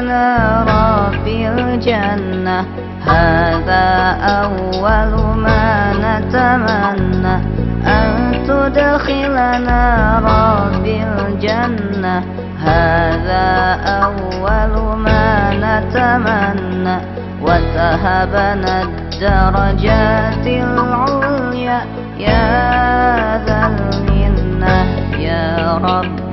لنا في الجنة هذا أول ما نتمنى أن تدخلنا رب الجنة هذا أول ما نتمنى وتهبنا الدرجات العليا يا ذا المنة يا رب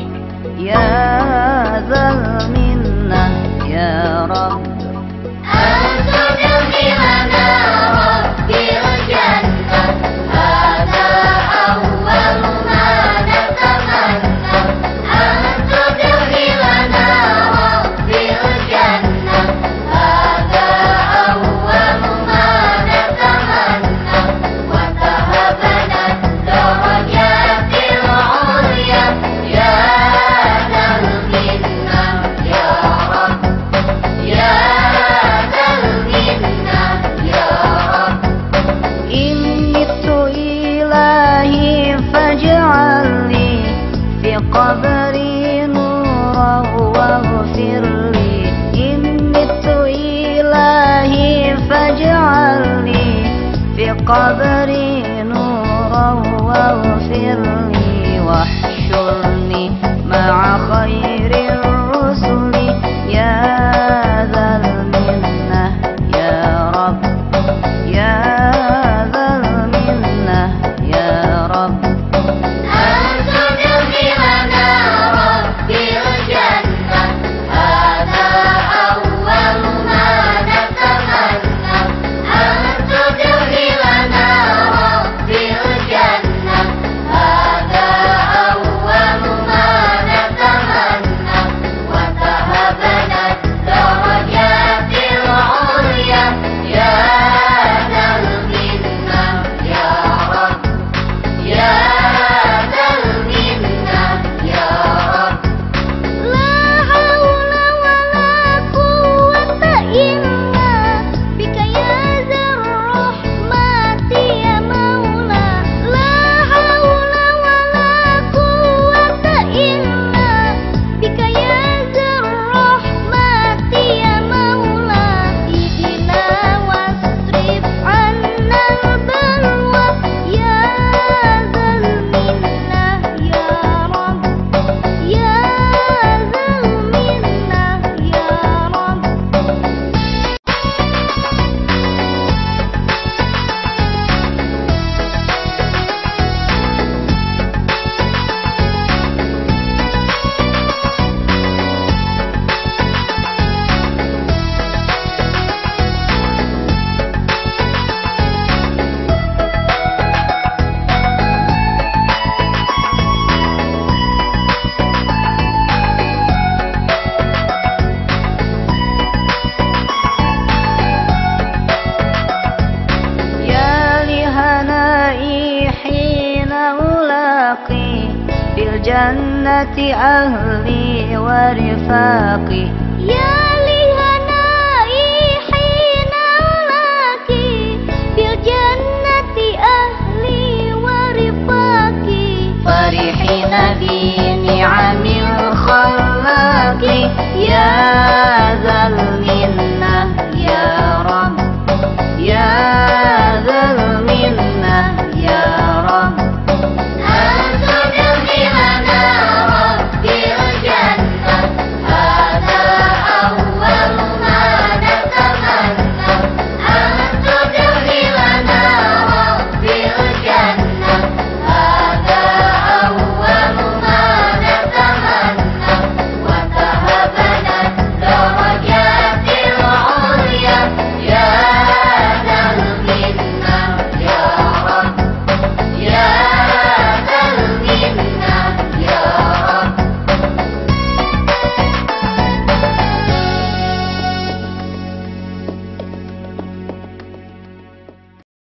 قبري نورا واغفر جنة أهلي ورفاقي. يا لهنائي حين أراك في الجنة أهلي ورفاقي. فرحين بنعم الخلاق يا